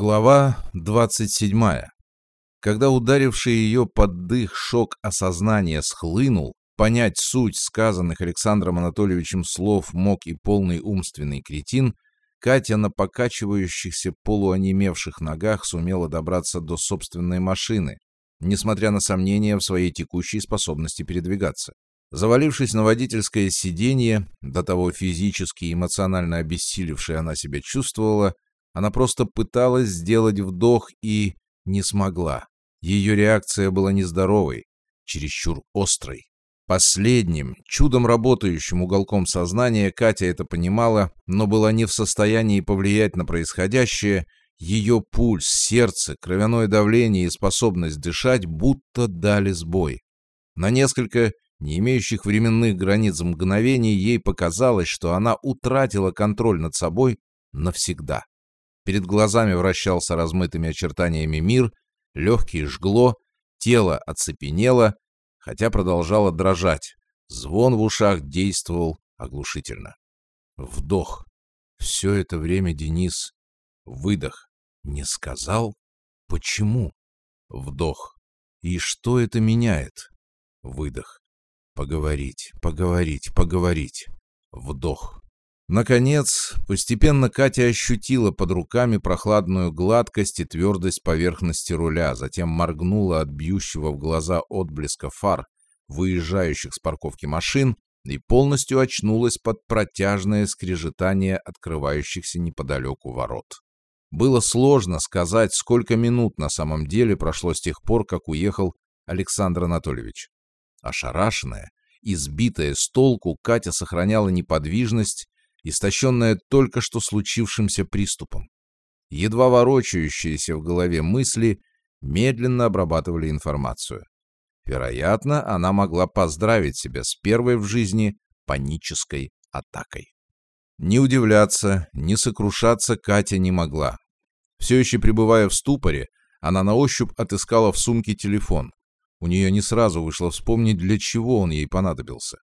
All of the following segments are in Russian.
Глава 27. Когда ударивший ее под дых шок осознания схлынул, понять суть сказанных Александром Анатольевичем слов мог и полный умственный кретин, Катя на покачивающихся полуонемевших ногах сумела добраться до собственной машины, несмотря на сомнения в своей текущей способности передвигаться. Завалившись на водительское сиденье, до того физически и эмоционально обессилевшей она себя чувствовала, она просто пыталась сделать вдох и не смогла. Ее реакция была нездоровой, чересчур острой. Последним, чудом работающим уголком сознания Катя это понимала, но была не в состоянии повлиять на происходящее, ее пульс, сердце, кровяное давление и способность дышать будто дали сбой. На несколько, не имеющих временных границ мгновений, ей показалось, что она утратила контроль над собой навсегда. Перед глазами вращался размытыми очертаниями мир, легкие жгло, тело оцепенело, хотя продолжало дрожать. Звон в ушах действовал оглушительно. Вдох. Все это время Денис... Выдох. Не сказал? Почему? Вдох. И что это меняет? Выдох. Поговорить, поговорить, поговорить. Вдох. Наконец, постепенно Катя ощутила под руками прохладную гладкость и твердость поверхности руля, затем моргнула от бьющего в глаза отблеска фар, выезжающих с парковки машин, и полностью очнулась под протяжное скрежетание открывающихся неподалеку ворот. Было сложно сказать, сколько минут на самом деле прошло с тех пор, как уехал Александр Анатольевич. Ошарашенная, избитая с толку, Катя сохраняла неподвижность истощенная только что случившимся приступом. Едва ворочающиеся в голове мысли медленно обрабатывали информацию. Вероятно, она могла поздравить себя с первой в жизни панической атакой. Не удивляться, не сокрушаться Катя не могла. Все еще пребывая в ступоре, она на ощупь отыскала в сумке телефон. У нее не сразу вышло вспомнить, для чего он ей понадобился.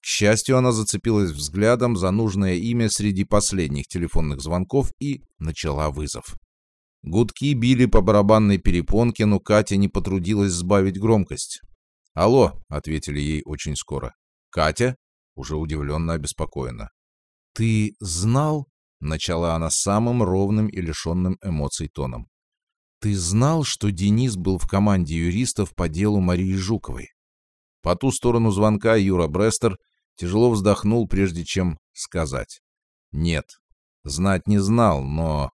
К счастью, она зацепилась взглядом за нужное имя среди последних телефонных звонков и начала вызов. Гудки били по барабанной перепонке, но Катя не потрудилась сбавить громкость. «Алло», — ответили ей очень скоро. «Катя?» — уже удивленно обеспокоена. «Ты знал?» — начала она самым ровным и лишенным эмоций тоном. «Ты знал, что Денис был в команде юристов по делу Марии Жуковой?» По ту сторону звонка Юра Брестер тяжело вздохнул, прежде чем сказать. «Нет, знать не знал, но...»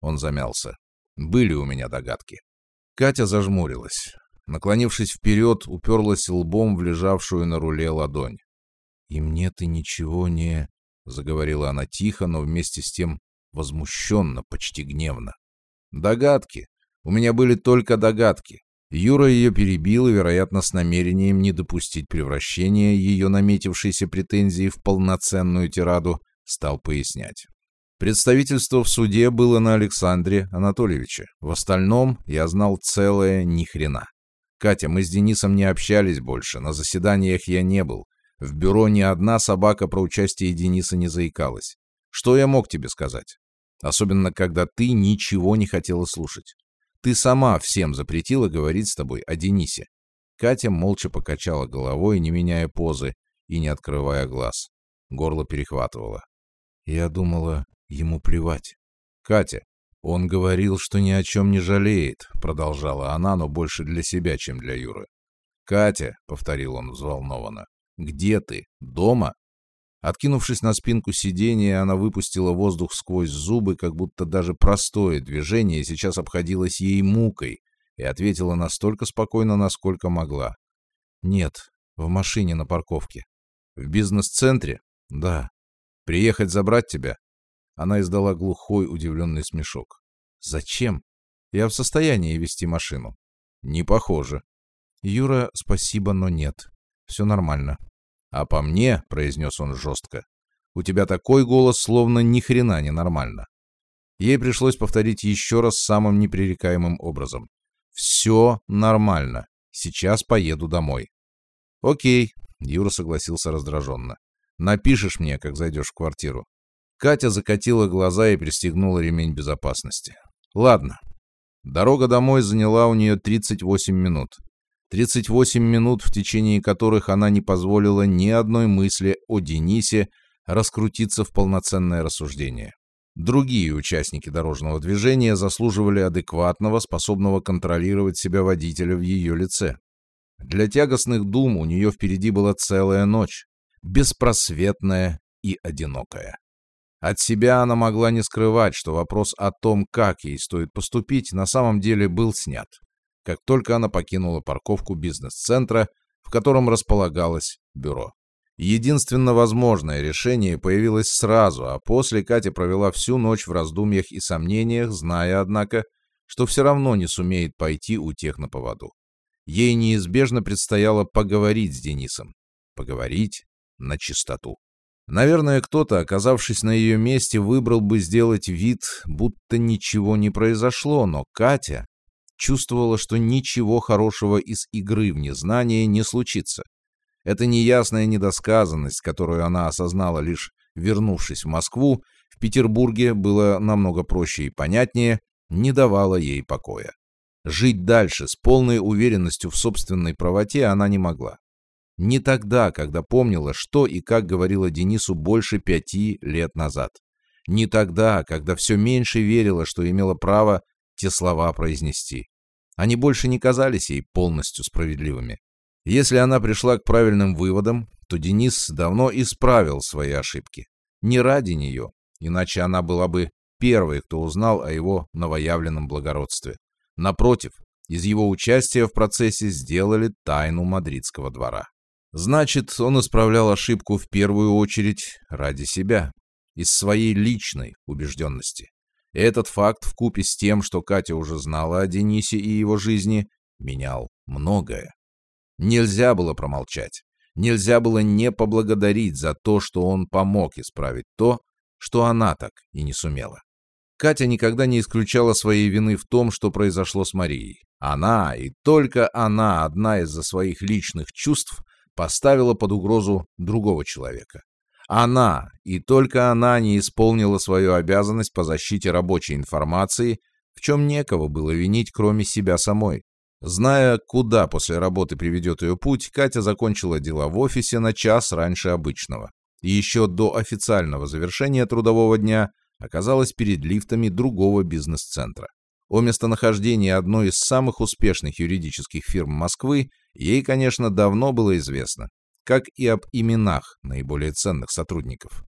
Он замялся. «Были у меня догадки». Катя зажмурилась. Наклонившись вперед, уперлась лбом в лежавшую на руле ладонь. «И мне ты ничего не...» — заговорила она тихо, но вместе с тем возмущенно, почти гневно. «Догадки. У меня были только догадки. Юра ее перебил, и, вероятно, с намерением не допустить превращения ее наметившейся претензии в полноценную тираду, стал пояснять. Представительство в суде было на Александре Анатольевиче. В остальном я знал целое ни хрена. Катя, мы с Денисом не общались больше, на заседаниях я не был. В бюро ни одна собака про участие Дениса не заикалась. Что я мог тебе сказать? Особенно, когда ты ничего не хотела слушать. Ты сама всем запретила говорить с тобой о Денисе. Катя молча покачала головой, не меняя позы и не открывая глаз. Горло перехватывало. Я думала, ему плевать. Катя, он говорил, что ни о чем не жалеет, продолжала она, но больше для себя, чем для Юры. Катя, повторил он взволнованно, где ты? Дома? Откинувшись на спинку сиденья, она выпустила воздух сквозь зубы, как будто даже простое движение сейчас обходилось ей мукой, и ответила настолько спокойно, насколько могла. «Нет, в машине на парковке». «В бизнес-центре?» «Да». «Приехать забрать тебя?» Она издала глухой, удивленный смешок. «Зачем? Я в состоянии вести машину». «Не похоже». «Юра, спасибо, но нет. Все нормально. «А по мне», — произнес он жестко, — «у тебя такой голос, словно ни хрена не нормально». Ей пришлось повторить еще раз самым непререкаемым образом. «Все нормально. Сейчас поеду домой». «Окей», — Юра согласился раздраженно. «Напишешь мне, как зайдешь в квартиру». Катя закатила глаза и пристегнула ремень безопасности. Ладно. Дорога домой заняла у нее 38 минут. 38 минут, в течение которых она не позволила ни одной мысли о Денисе раскрутиться в полноценное рассуждение. Другие участники дорожного движения заслуживали адекватного, способного контролировать себя водителя в ее лице. Для тягостных дум у нее впереди была целая ночь, беспросветная и одинокая. От себя она могла не скрывать, что вопрос о том, как ей стоит поступить, на самом деле был снят, как только она покинула парковку бизнес-центра, в котором располагалось бюро. Единственно возможное решение появилось сразу, а после Катя провела всю ночь в раздумьях и сомнениях, зная, однако, что все равно не сумеет пойти у тех на поводу. Ей неизбежно предстояло поговорить с Денисом. Поговорить на чистоту. Наверное, кто-то, оказавшись на ее месте, выбрал бы сделать вид, будто ничего не произошло, но Катя чувствовала, что ничего хорошего из игры в незнание не случится. Эта неясная недосказанность, которую она осознала лишь вернувшись в Москву, в Петербурге было намного проще и понятнее, не давала ей покоя. Жить дальше с полной уверенностью в собственной правоте она не могла. Не тогда, когда помнила, что и как говорила Денису больше пяти лет назад. Не тогда, когда все меньше верила, что имела право те слова произнести. Они больше не казались ей полностью справедливыми. Если она пришла к правильным выводам, то Денис давно исправил свои ошибки. Не ради нее, иначе она была бы первой, кто узнал о его новоявленном благородстве. Напротив, из его участия в процессе сделали тайну мадридского двора. Значит, он исправлял ошибку в первую очередь ради себя, из своей личной убежденности. Этот факт, вкупе с тем, что Катя уже знала о Денисе и его жизни, менял многое. Нельзя было промолчать. Нельзя было не поблагодарить за то, что он помог исправить то, что она так и не сумела. Катя никогда не исключала своей вины в том, что произошло с Марией. Она, и только она, одна из-за своих личных чувств, поставила под угрозу другого человека. Она, и только она не исполнила свою обязанность по защите рабочей информации, в чем некого было винить, кроме себя самой. Зная, куда после работы приведет ее путь, Катя закончила дела в офисе на час раньше обычного. И еще до официального завершения трудового дня оказалась перед лифтами другого бизнес-центра. О местонахождении одной из самых успешных юридических фирм Москвы ей, конечно, давно было известно, как и об именах наиболее ценных сотрудников.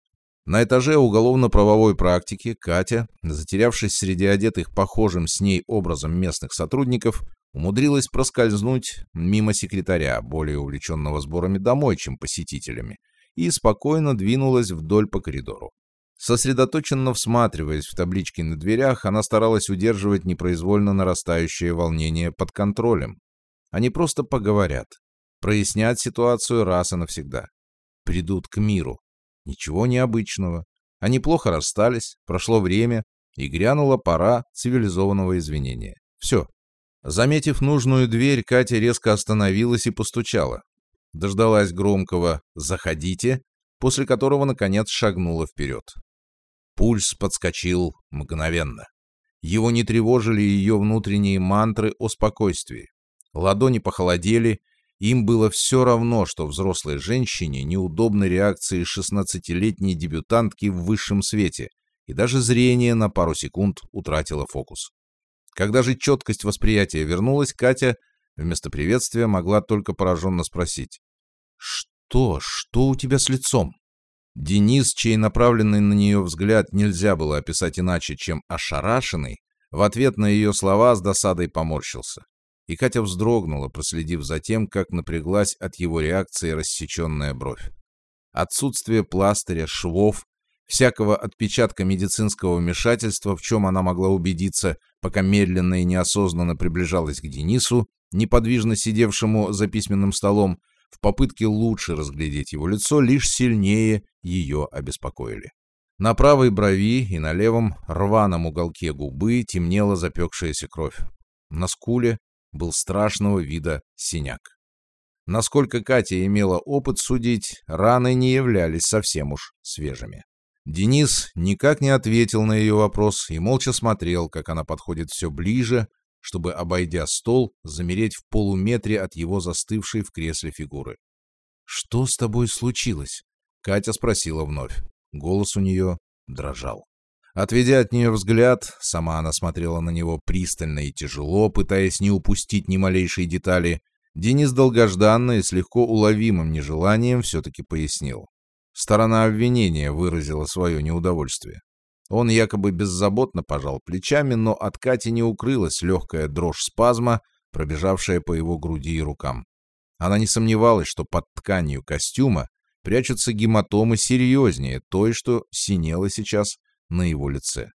На этаже уголовно-правовой практики Катя, затерявшись среди одетых похожим с ней образом местных сотрудников, умудрилась проскользнуть мимо секретаря, более увлеченного сборами домой, чем посетителями, и спокойно двинулась вдоль по коридору. Сосредоточенно всматриваясь в таблички на дверях, она старалась удерживать непроизвольно нарастающее волнение под контролем. Они просто поговорят, прояснят ситуацию раз и навсегда. Придут к миру. Ничего необычного. Они плохо расстались, прошло время, и грянула пора цивилизованного извинения. Все, Заметив нужную дверь, Катя резко остановилась и постучала. Дождалась громкого «Заходите», после которого, наконец, шагнула вперед. Пульс подскочил мгновенно. Его не тревожили ее внутренние мантры о спокойствии. Ладони похолодели, им было все равно, что взрослой женщине неудобны реакции шестнадцатилетней дебютантки в высшем свете, и даже зрение на пару секунд утратило фокус. Когда же четкость восприятия вернулась, Катя вместо приветствия могла только пораженно спросить. «Что? Что у тебя с лицом?» Денис, чей направленный на нее взгляд нельзя было описать иначе, чем ошарашенный, в ответ на ее слова с досадой поморщился. И Катя вздрогнула, проследив за тем, как напряглась от его реакции рассеченная бровь. Отсутствие пластыря, швов, всякого отпечатка медицинского вмешательства, в чем она могла убедиться, пока медленно и неосознанно приближалась к Денису, неподвижно сидевшему за письменным столом, в попытке лучше разглядеть его лицо, лишь сильнее ее обеспокоили. На правой брови и на левом рваном уголке губы темнела запекшаяся кровь. На скуле был страшного вида синяк. Насколько Катя имела опыт судить, раны не являлись совсем уж свежими. Денис никак не ответил на ее вопрос и молча смотрел, как она подходит все ближе, чтобы, обойдя стол, замереть в полуметре от его застывшей в кресле фигуры. «Что с тобой случилось?» — Катя спросила вновь. Голос у нее дрожал. Отведя от нее взгляд, сама она смотрела на него пристально и тяжело, пытаясь не упустить ни малейшей детали, Денис долгожданно и с легко уловимым нежеланием все-таки пояснил. Сторона обвинения выразила свое неудовольствие. Он якобы беззаботно пожал плечами, но от Кати не укрылась легкая дрожь спазма, пробежавшая по его груди и рукам. Она не сомневалась, что под тканью костюма прячутся гематомы серьезнее той, что синела сейчас на его лице.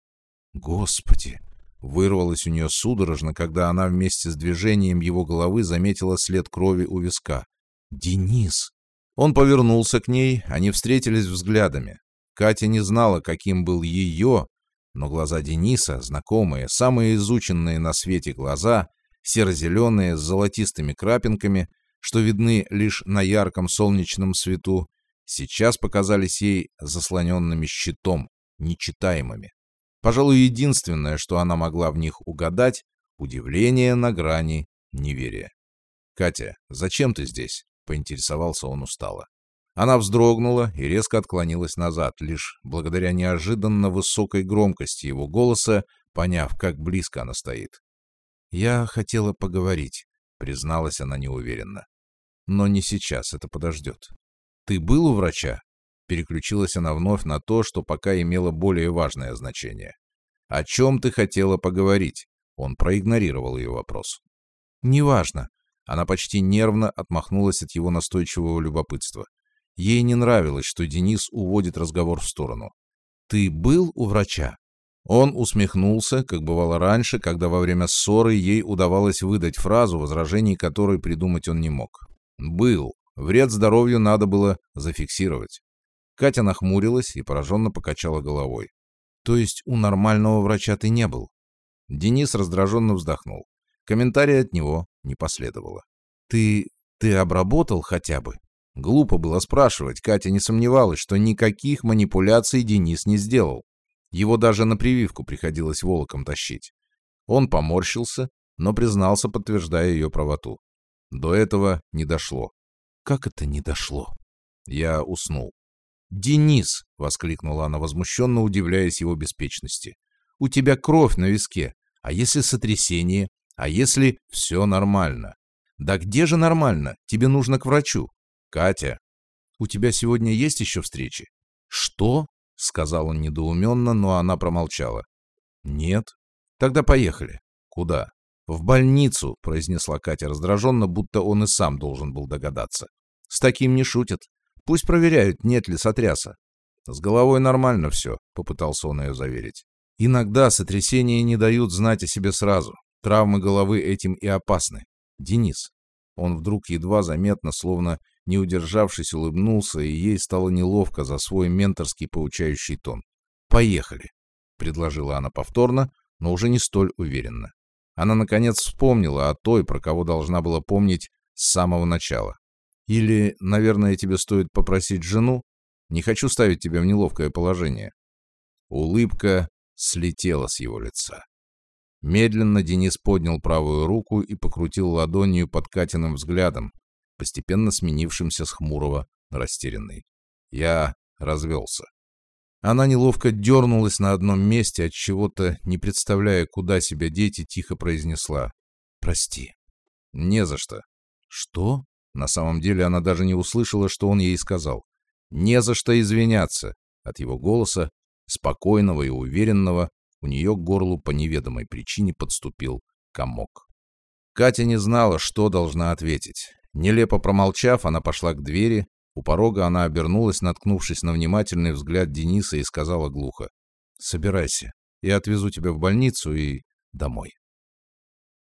«Господи!» — вырвалось у нее судорожно, когда она вместе с движением его головы заметила след крови у виска. «Денис!» Он повернулся к ней, они встретились взглядами. Катя не знала, каким был ее, но глаза Дениса, знакомые, самые изученные на свете глаза, серо-зеленые с золотистыми крапинками, что видны лишь на ярком солнечном свету, сейчас показались ей заслоненными щитом, нечитаемыми. Пожалуй, единственное, что она могла в них угадать — удивление на грани неверия. «Катя, зачем ты здесь?» — поинтересовался он устало. Она вздрогнула и резко отклонилась назад, лишь благодаря неожиданно высокой громкости его голоса, поняв, как близко она стоит. «Я хотела поговорить», — призналась она неуверенно. «Но не сейчас, это подождет. Ты был у врача?» Переключилась она вновь на то, что пока имело более важное значение. «О чем ты хотела поговорить?» Он проигнорировал ее вопрос. «Неважно». Она почти нервно отмахнулась от его настойчивого любопытства. Ей не нравилось, что Денис уводит разговор в сторону. «Ты был у врача?» Он усмехнулся, как бывало раньше, когда во время ссоры ей удавалось выдать фразу, возражений которой придумать он не мог. «Был. Вред здоровью надо было зафиксировать». Катя нахмурилась и пораженно покачала головой. «То есть у нормального врача ты не был?» Денис раздраженно вздохнул. Комментария от него не последовало. «Ты... ты обработал хотя бы?» Глупо было спрашивать, Катя не сомневалась, что никаких манипуляций Денис не сделал. Его даже на прививку приходилось волоком тащить. Он поморщился, но признался, подтверждая ее правоту. До этого не дошло. Как это не дошло? Я уснул. «Денис!» — воскликнула она, возмущенно удивляясь его беспечности. «У тебя кровь на виске. А если сотрясение? А если все нормально?» «Да где же нормально? Тебе нужно к врачу». «Катя, у тебя сегодня есть еще встречи?» «Что?» — сказал он недоуменно, но она промолчала. «Нет». «Тогда поехали». «Куда?» «В больницу», — произнесла Катя раздраженно, будто он и сам должен был догадаться. «С таким не шутят. Пусть проверяют, нет ли сотряса. С головой нормально все, попытался он ее заверить. Иногда сотрясения не дают знать о себе сразу. Травмы головы этим и опасны. Денис. Он вдруг едва заметно, словно не удержавшись, улыбнулся, и ей стало неловко за свой менторский поучающий тон. «Поехали», — предложила она повторно, но уже не столь уверенно. Она, наконец, вспомнила о той, про кого должна была помнить с самого начала. Или, наверное, тебе стоит попросить жену? Не хочу ставить тебя в неловкое положение». Улыбка слетела с его лица. Медленно Денис поднял правую руку и покрутил ладонью под Катиным взглядом, постепенно сменившимся с хмурого на растерянный. Я развелся. Она неловко дернулась на одном месте, от чего-то, не представляя, куда себя деть, и тихо произнесла. «Прости». «Не за что». «Что?» На самом деле она даже не услышала, что он ей сказал. «Не за что извиняться!» От его голоса, спокойного и уверенного, у нее к горлу по неведомой причине подступил комок. Катя не знала, что должна ответить. Нелепо промолчав, она пошла к двери. У порога она обернулась, наткнувшись на внимательный взгляд Дениса, и сказала глухо. «Собирайся. Я отвезу тебя в больницу и домой».